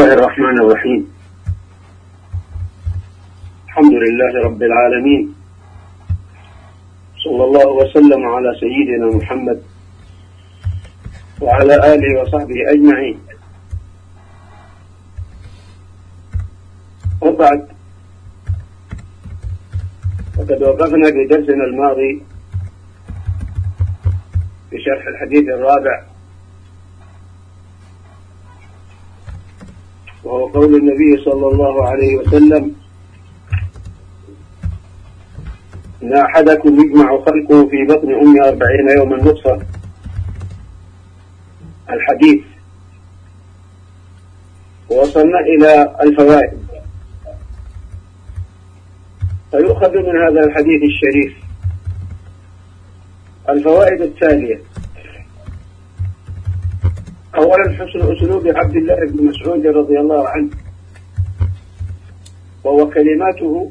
الله الرحمن الرحيم. الحمد لله رب العالمين. صلى الله وسلم على سيدنا محمد وعلى آله وصحبه أجمعين. وبعد وقد وقفنا في درسنا الماضي في شرح الحديث الرابع. وهو قول النبي صلى الله عليه وسلم إن أحدكم يجمع خلقه في بطن أمه أربعين يوما نطفة. الحديث. ووصلنا إلى الفوائد. فيؤخذ من هذا الحديث الشريف. الفوائد التالية. أولا حسن أسلوب عبد الله بن مسعود رضي الله عنه وهو كلماته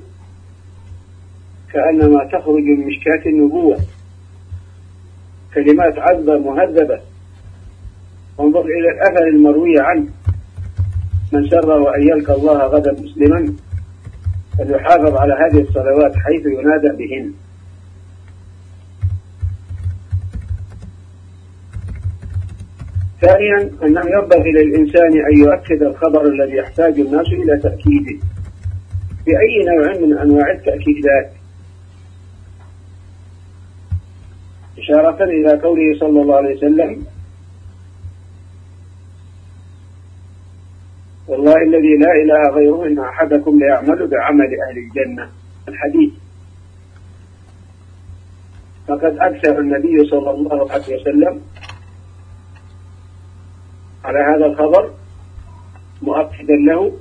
كأنما تخرج من مشكاة النبوة كلمات عذبة مهذبة. انظر إلى الأثر المروي عنه من سره أن يلقى الله غدا مسلما فليحافظ على هذه الصلوات حيث ينادى بهن. ثانيا أنه ينبغي للإنسان أن يؤكد الخبر الذي يحتاج الناس إلى تأكيده. بأي نوع من أنواع التأكيدات إشارة إلى قوله صلى الله عليه وسلم والله الذي لا إله غيره إن أحدكم ليعمل بعمل أهل الجنة. الحديث. فقد أكثر النبي صلى الله عليه وسلم على هذا الخبر مؤكدا له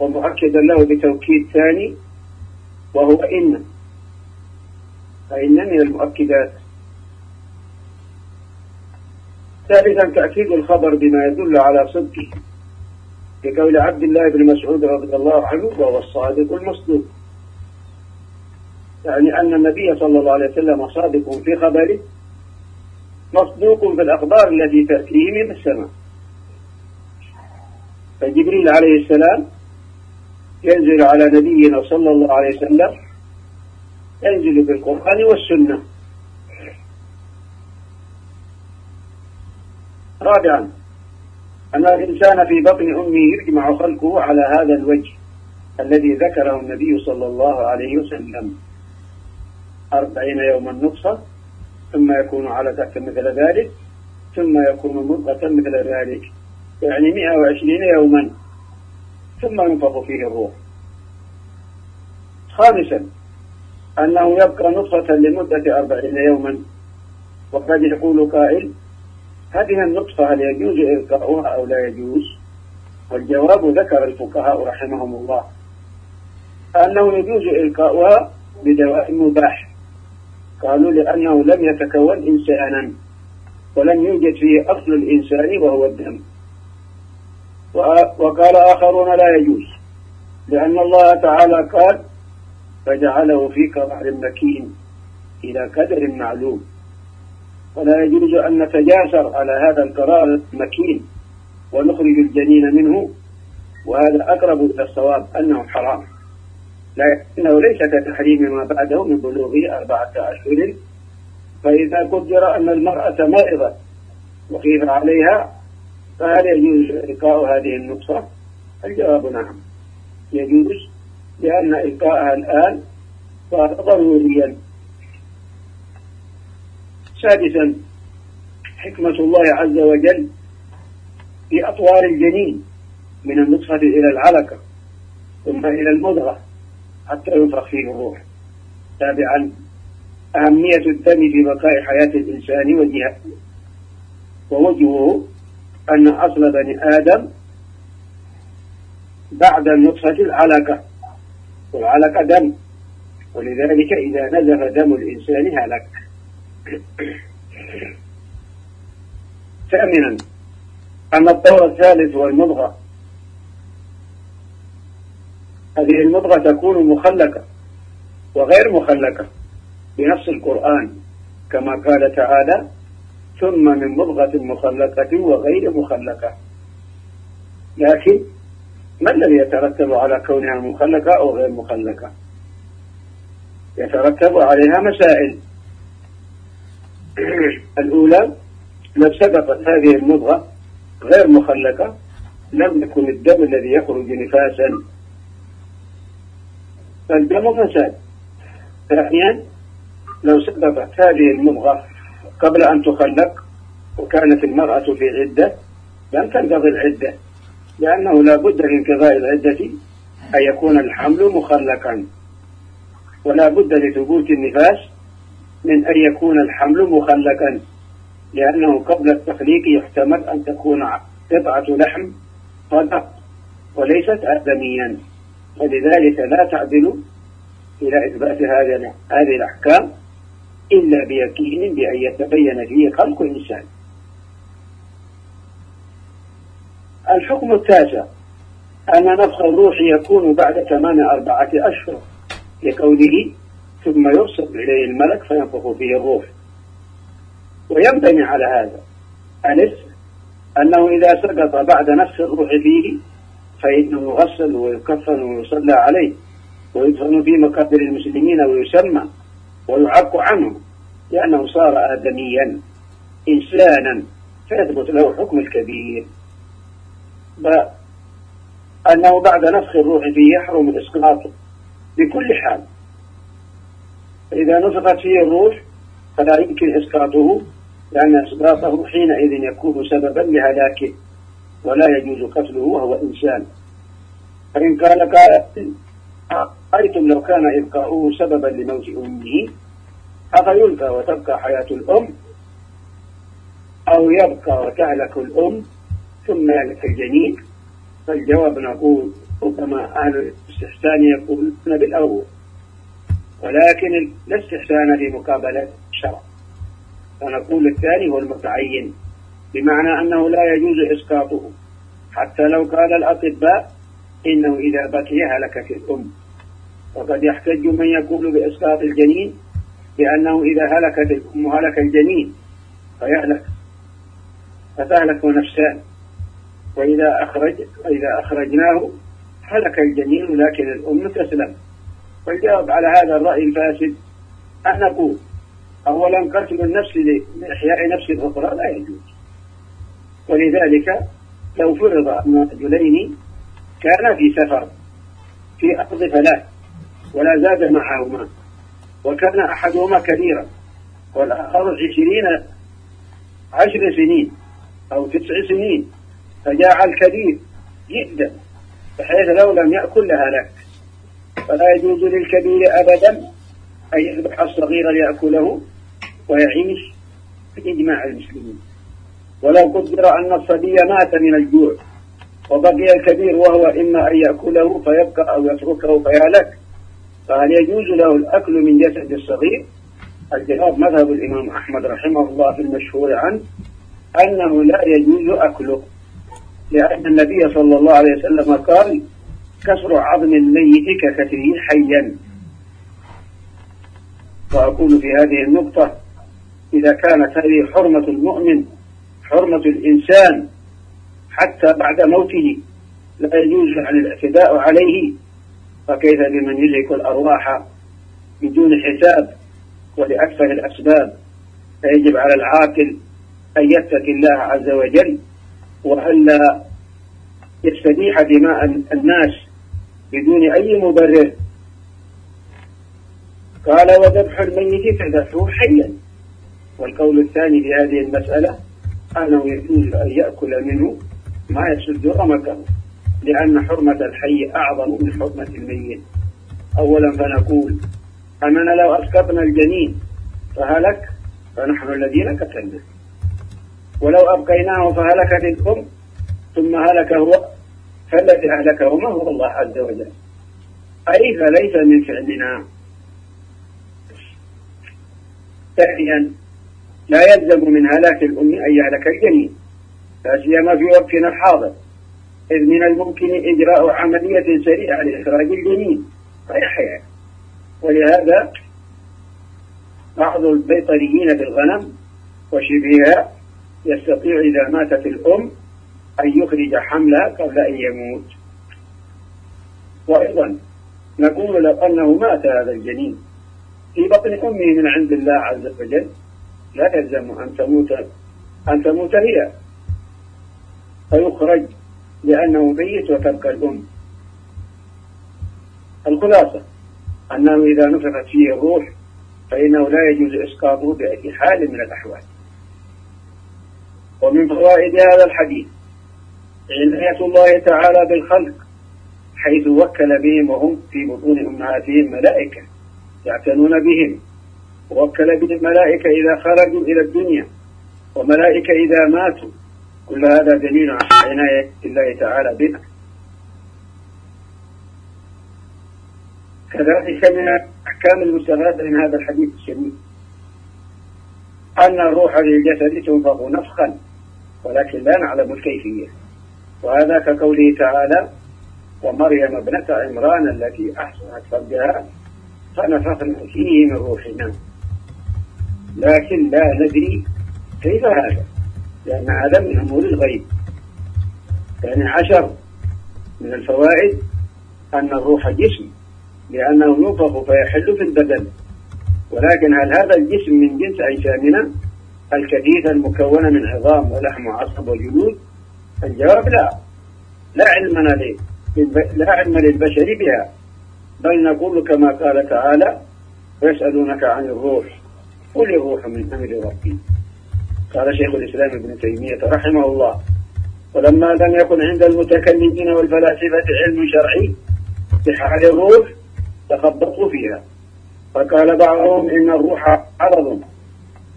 ومؤكدا له بتوكيد ثاني وهو إن فإن من المؤكدات. ثالثا تأكيد الخبر بما يدل على صدقه كقول عبد الله بن مسعود رضي الله عنه وهو الصادق المصدوق. يعني أن النبي صلى الله عليه وسلم صادق في خبره مصدوق في الأخبار التي تأتيه من السماء. فجبريل عليه السلام ينزل على نبينا صلى الله عليه وسلم ينزل بالقرآن والسنة. رابعا أن الإنسان في بطن أمه يجمع خلقه على هذا الوجه الذي ذكره النبي صلى الله عليه وسلم. أربعين يوما نطفة ثم يكون على مثل ذلك ثم يكون مضغة مثل ذلك. يعني 120 يوما ثم ينفخ فيه الروح. خامسا أنه يبقى نطفة لمدة أربعين يوما. وقد يقول قائل هذه النطفة هل يجوز إلقاؤها أو لا يجوز؟ والجواب ذكر الفقهاء رحمهم الله. أنه يجوز إلقاؤها بدواء مباح. قالوا لأنه لم يتكون إنسانا ولم يوجد فيه أصل الإنسان وهو الدم. وقال آخرون لا يجوز لأن الله تعالى قال فجعله في قرار مكين إلى قدر معلوم. ولا يجوز أن نتجاسر على هذا القرار المكين ونخرج الجنين منه وهذا أقرب إلى الصواب أنه حرام. لكنه ليس كتحريم ما بعده من بلوغه أربعة أشهر فإذا قدر أن المرأة مائضة وخيف عليها فهل يجوز إلقاء هذه النطفة؟ الجواب نعم. يجوز لأن إلقاءها الآن صار ضروريا. سادسا حكمة الله عز وجل في أطوار الجنين من النطفة إلى العلقة ثم إلى المضغة حتى ينفخ فيه الروح. سابعا أهمية الدم في بقاء حياة الإنسان وجهه ووجهه أن أصل بني آدم بعد النطفة العلقة والعلقة دم. ولذلك إذا نزف دم الإنسان هلك. ثامنا أن الطور الثالث هو المضغة هذه المضغة تكون مخلقة وغير مخلقة بنص القرآن كما قال تعالى ثم من مضغة مخلقة وغير مخلقة. لكن ما الذي يترتب على كونها مخلقة أو غير مخلقة؟ يترتب عليها مسائل. الأولى لو سبقت هذه المضغة غير مخلقة لم يكن الدم الذي يخرج نفاسا. فالدم فساد ثانيا لو سبقت هذه المضغة قبل أن تخلق وكانت المرأة في عدة لم تنقضي العدة لأنه لا بد من انقضاء العدة أن يكون الحمل مخلقا. ولا بد لثبوت النفاس من أن يكون الحمل مخلقا لأنه قبل التخليق يحتمل أن تكون قطعة لحم فقط وليست آدميا. ولذلك لا تعدل إلى إثبات هذه الأحكام. إلا بيقين بأن يتبين فيه خلق الإنسان. الحكم التاسع أن نفخ الروح يكون بعد تمام أربعة أشهر. لقوله ثم يرسل إليه الملك فينفخ فيه الروح. وينبني على هذا ألف أنه إذا سقط بعد نفخ الروح فيه فإنه يغسل ويكفن ويصلى عليه ويدفن في مقابر المسلمين ويسمى. ويعق عنه لأنه صار آدميا إنسانا فيثبت له حكم الكبير. أنه بعد نفخ الروح فيه يحرم إسقاطه بكل حال. إذا نفخت فيه الروح فلا يمكن إسقاطه لأن إسقاطه حينئذ يكون سببا لهلاكه ولا يجوز قتله وهو إنسان. فإن قال قائل أريتم لو كان إبقاؤه سببا لموت أمه؟ أفيلقى وتبقى حياة الأم؟ أو يبقى وتهلك الأم ثم يهلك الجنين؟ فالجواب نقول ربما أهل الاستحسان يقولون بالأول. ولكن لا استحسان في مقابلة الشرع فنقول الثاني هو المتعين بمعنى أنه لا يجوز إسقاطه. حتى لو قال الأطباء إنه إذا بكي هلكت الأم. وقد يحتج من يقول بإسقاط الجنين بأنه إذا هلكت الأم هلك الجنين فيهلك فتهلك نفسان. وإذا أخرج وإذا أخرجناه هلك الجنين لكن الأم تسلم. والجواب على هذا الرأي الفاسد أن نقول أولا قتل النفس لإحياء نفس الأخرى لا يجوز. ولذلك لو فرض أن رجلين كانا في سفر في أرض فلاة ولا زاد معهما. وكان أحدهما كبيرا. والآخر عشرين عشر سنين أو تسع سنين. فجاع الكبير جدا بحيث لو لم يأكل لهلك. فلا يجوز للكبير أبدا أن يذبح الصغير ليأكله ويعيش في إجماع المسلمين. ولو قدر أن الصبي مات من الجوع وبقي الكبير وهو إما أن يأكله فيبقى أو يتركه فيهلك. فهل يجوز له الأكل من جسد الصغير؟ الجواب مذهب الإمام أحمد رحمه الله في المشهور عنه أنه لا يجوز أكله لأن النبي صلى الله عليه وسلم قال كسر عظم الميت ككسره حيا. وأقول في هذه النقطة إذا كانت هذه حرمة المؤمن حرمة الإنسان حتى بعد موته لا يجوز عن الاعتداء عليه فكيف بمن يزهق الأرواح بدون حساب ولأكثر الأسباب؟ فيجب على العاقل أن يتقي الله عز وجل وألا يستبيح دماء الناس بدون أي مبرر. قال وذبح الميت فذبحه حيا. والقول الثاني في هذه المسألة أنه يجوز أن يأكل منه ما يسد رمقه لأن حرمة الحي أعظم من حرمة الميت. أولا فنقول أننا لو أسقطنا الجنين فهلك؟ فنحن الذين قتلناه ولو أبقيناه فهلكت الأم ثم هلك هو فالذي أهلكهما هو الله عز وجل؟ أي فليس من فعلنا؟ ثانيا لا يلزم من هلاك الأم أن يهلك الجنين لا سيما في وقتنا الحاضر. إذ من الممكن إجراء عملية سريعة لإخراج الجنين. فيحيا ولهذا بعض البيطريين بالغنم وشبهها يستطيع إذا ماتت الأم أن يخرج حملها قبل أن يموت. وأيضا نقول لو أنه مات هذا الجنين في بطن أمه من عند الله عز وجل لا يلزم أن تموت أن تموت هي. فيخرج لأنه ميت وتبقى الأم. الخلاصة أنه إذا نفخت فيه الروح فإنه لا يجوز إسقاطه بأي حال من الأحوال. ومن فوائد هذا الحديث عناية الله تعالى بالخلق حيث وكل بهم وهم في بطون أمهاتهم ملائكة يعتنون بهم. ووكل بهم ملائكة إذا خرجوا إلى الدنيا وملائكة إذا ماتوا كل هذا دليل على عناية الله تعالى بنا كذلك من الأحكام المستفادة من هذا الحديث الشريف. أن الروح للجسد تنفخ نفخا ولكن لا نعلم الكيفية. وهذا كقوله تعالى ومريم ابنة عمران التي أحصنت فرجها فنفخنا فيه من روحنا. لكن لا ندري كيف هذا. لأن هذا من أمور الغيب. يعني عشر من الفوائد أن الروح جسم لأنه ينفخ فيحل في البدن. ولكن هل هذا الجسم من جنس أجسامنا؟ الكثيفة المكونة من عظام ولحم وعصب وجلود؟ الجواب لا. لا علم لا علم للبشر بها. بل نقول كما قال تعالى ويسألونك عن الروح قل الروح من أمر ربي. قال شيخ الإسلام ابن تيمية رحمه الله ولما لم يكن عند المتكلمين والفلاسفة علم شرعي بحال الروح تخبطوا فيها. فقال بعضهم إن الروح عرض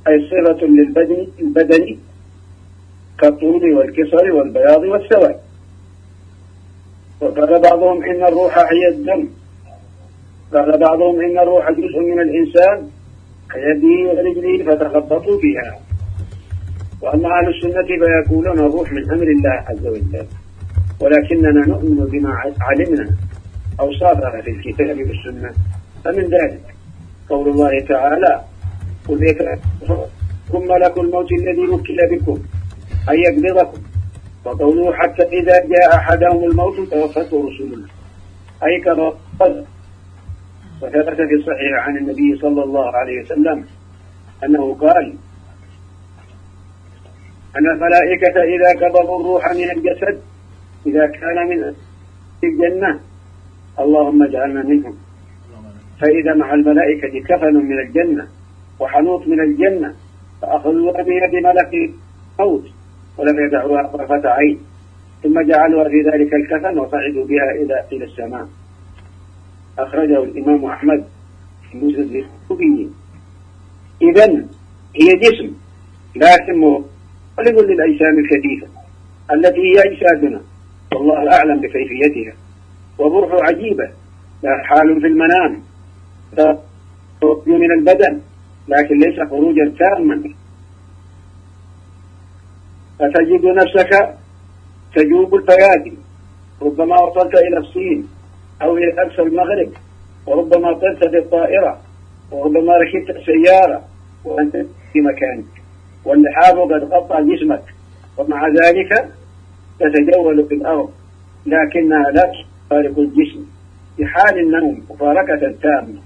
أي صفة للبدن البدن كالطول والكسر والبياض والسواد. وقال بعضهم إن الروح هي الدم. قال بعضهم إن الروح جزء من الإنسان كيده ورجله فتخبطوا فيها. وأما أهل السنة فيقولون الروح من أمر الله عز وجل. ولكننا نؤمن بما علمنا أوصافها في الكتاب والسنة. فمن ذلك قول الله تعالى قل ثم ملك الموت الذي وكل بكم أن يقبضكم وقوله حتى إذا جاء أحدهم الموت توفته رسلنا. أي كما وثبت في الصحيح عن النبي صلى الله عليه وسلم أنه قال أن الملائكة إذا قبضوا الروح من الجسد إذا كان من الجنة اللهم اجعلنا منهم. فإذا مع الملائكة كفن من الجنة وحنوط من الجنة فأخذوها بيد ملك الموت ولم يدعوها طرفة عين. ثم جعلوها في ذلك الكفن وصعدوا بها إلى إلى السماء. أخرجه الإمام أحمد في مسند الكوفيين إذا هي جسم لكن مخالف للأجسام الكثيفة التي هي أجسادنا والله أعلم بكيفيتها. وبرح عجيبة. لا حال في المنام. من البدن. لكن ليس خروجا تاما. فتجد نفسك تجوب الفيادي ربما وصلت إلى الصين أو إلى أقصى المغرب. وربما طرت بالطائرة وربما ركبت سيارة. وأنت في مكانك واللحاف قد غطى جسمك. ومع ذلك تتجول في الأرض. لكنها لا تفارق الجسم. في حال النوم مفارقة تامة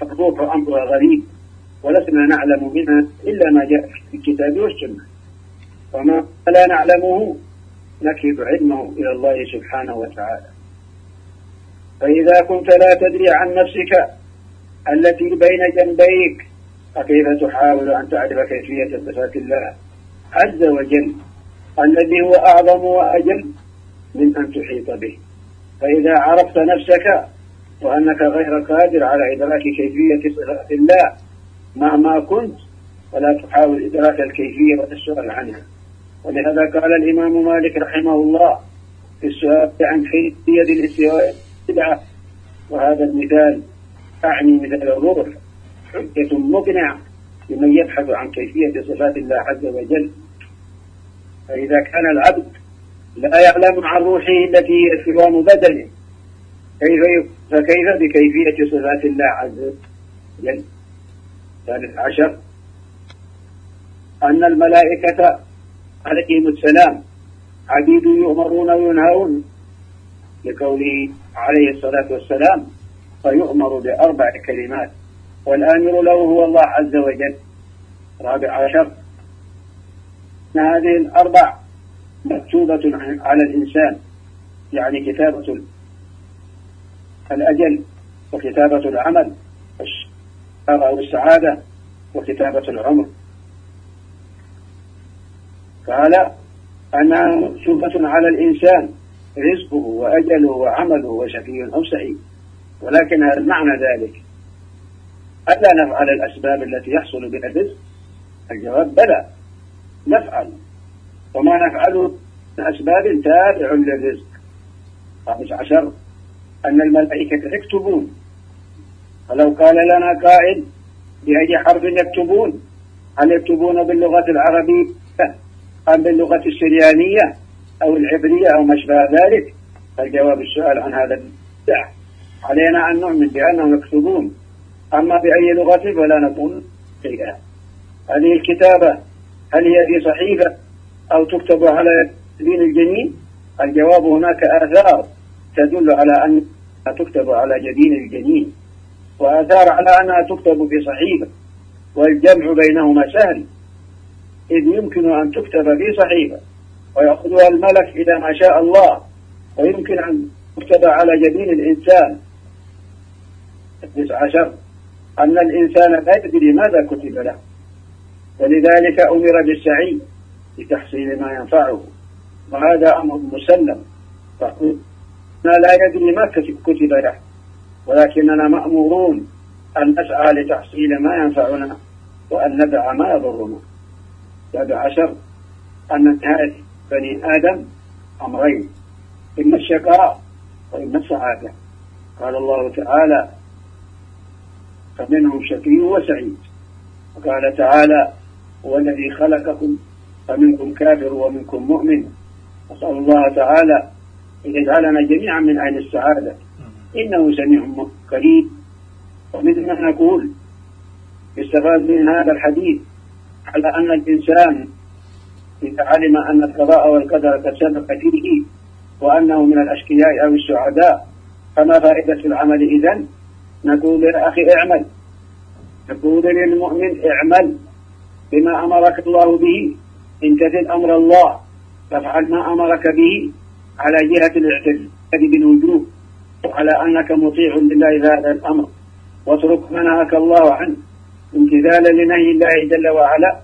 فالروح أمرها غريب. ولسنا نعلم منها إلا ما جاء في الكتاب والسنة. وما لا نعلمه نكب علمه إلى الله سبحانه وتعالى. فإذا كنت لا تدري عن نفسك التي بين جنبيك فكيف تحاول أن تعرف كيفية صفات الله عز وجل؟ الذي هو أعظم وأجل من أن تحيط به. فإذا عرفت نفسك وأنك غير قادر على إدراك كيفية صفات الله مهما كنت فلا تحاول إدراك الكيفية والسؤال عنها. ولهذا قال الإمام مالك رحمه الله في السؤال عن كيفية الاستواء بدعة وهذا المثال أعني مثال الروح حجة مقنعة لمن يبحث عن كيفية صفات الله عز وجل. فإذا كان العبد لا يعلم عن روحه التي سوام بدنه كيف فكيف بكيفية صفات الله عز وجل؟ ثالث عشر أن الملائكة عليهم السلام عبيد يؤمرون وينهون لقوله عليه الصلاة والسلام فيؤمر بأربع كلمات. والآمر له هو الله عز وجل. رابع عشر. هذه الأربع مكتوبة على الإنسان يعني كتابة الأجل وكتابة العمل أو السعادة وكتابة العمر. قال أنها مكتوبة على الإنسان رزقه وأجله وعمله وشقي أو سعيد. ولكن هل معنى ذلك. ألا نفعل الأسباب التي يحصل بها الرزق؟ الجواب بلى. نفعل. وما نفعله من أسباب تابع للرزق. خامس عشر. أن الملائكة يكتبون. ولو قال لنا قائل بأي حرف يكتبون؟ هل يكتبون باللغة العربية أم باللغة السريانية أو العبرية أو ما شابه ذلك؟ فالجواب السؤال عن هذا البدع علينا أن نؤمن بأنهم يكتبون. أما بأي لغة فلا نقول شيئا. هذه الكتابة هل هي في صحيفة أو تكتب على دين الجنين؟ الجواب هناك آثار تدل على أن تكتب على جبين الجنين وآثار على أنها تكتب في صحيفة والجمع بينهما سهل. إذ يمكن أن تكتب في صحيفة ويأخذها الملك إذا ما شاء الله ويمكن أن تكتب على جبين الإنسان. التسع عشر. أن الإنسان لا يدري ماذا كتب له. ولذلك أمر بالسعي لتحصيل ما ينفعه. وهذا أمر مسلم. فقلنا لا يدري ما كتب له. ولكننا مأمورون أن نسعى لتحصيل ما ينفعنا وأن ندع ما يضرنا. السابع عشر. أن نهاية بني آدم أمرين. إما الشقاء وإما السعادة. قال الله تعالى فمنهم شقي وسعيد. وقال تعالى هو الذي خلقكم فمنكم كافر ومنكم مؤمن. أسأل الله تعالى أن يجعلنا جميعا من أهل السعادة. إنه سميع قريب. ومثل ما نقول يستفاد من هذا الحديث على أن الإنسان إذا علم أن القضاء والقدر قد سبق فيه وأنه من الأشقياء أو السعداء فما فائدة العمل إذن؟ نقول يا أخي اعمل. نقول للمؤمن اعمل بما أمرك الله به. امتثل أمر الله فافعل ما أمرك به على جهة الاعتقاد بالوجوب وعلى أنك مطيع لله هذا الأمر. واترك ما نهاك الله عنه. امتثالا لنهي الله جل وعلا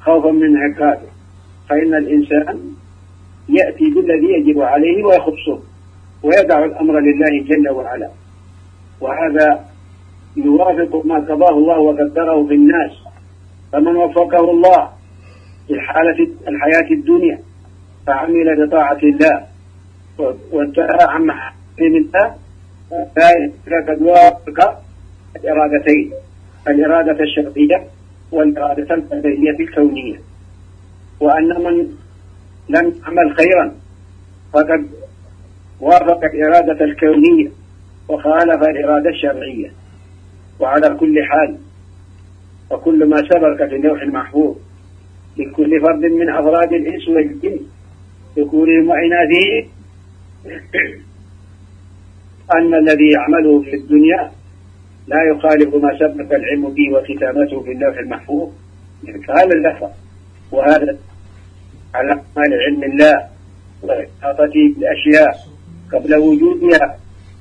خوفا من عقابه. فإن الإنسان يأتي بالذي يجب عليه ويخصه ويدع الأمر لله جل وعلا. وهذا يوافق ما قضاه الله وقدره في الناس فمن وفقه الله في حالة الحياة الدنيا فعمل بطاعة الله. وانتهى عن محارم الله فقد وافق الإرادتين الإرادة الشرعية والإرادة القدرية الكونية. وأن من لم يعمل خيرا فقد وافق الإرادة الكونية. وخالف الإرادة الشرعية. وعلى كل حال وكل ما سبق في اللوح المحفوظ لكل فرد من أفراد الإنس والجن ذكورهم وإناثهم أن الذي يعمله في الدنيا لا يخالف ما سبق العلم به وختامته في اللوح المحفوظ. هذا اللفظ. وهذا على أعمال علم الله وإحاطته بالأشياء قبل وجودها.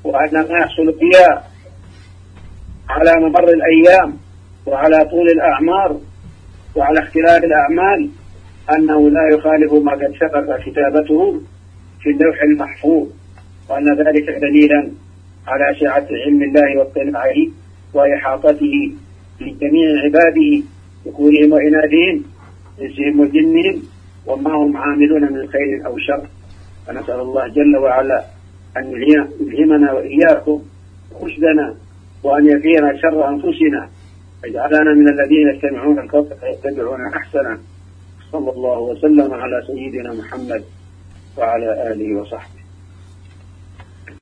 وأن ما يحصل فيها على ممر الأيام وعلى طول الأعمار وعلى اختلاف الأعمال أنه لا يخالف ما قد سبق كتابته في اللوح المحفوظ وأن ذلك دليلا على سعة علم الله واطلاعه وإحاطته لجميع عباده ذكورهم وإناثهم إنسهم وجنهم وما هم عاملون من خير أو شر. فنسأل الله جل وعلا أن يلهمنا وإياكم رشدنا وأن يقينا شر أنفسنا. اجعلنا من الذين يستمعون القول فيتبعون أحسنه. صلى الله وسلم على سيدنا محمد وعلى آله وصحبه.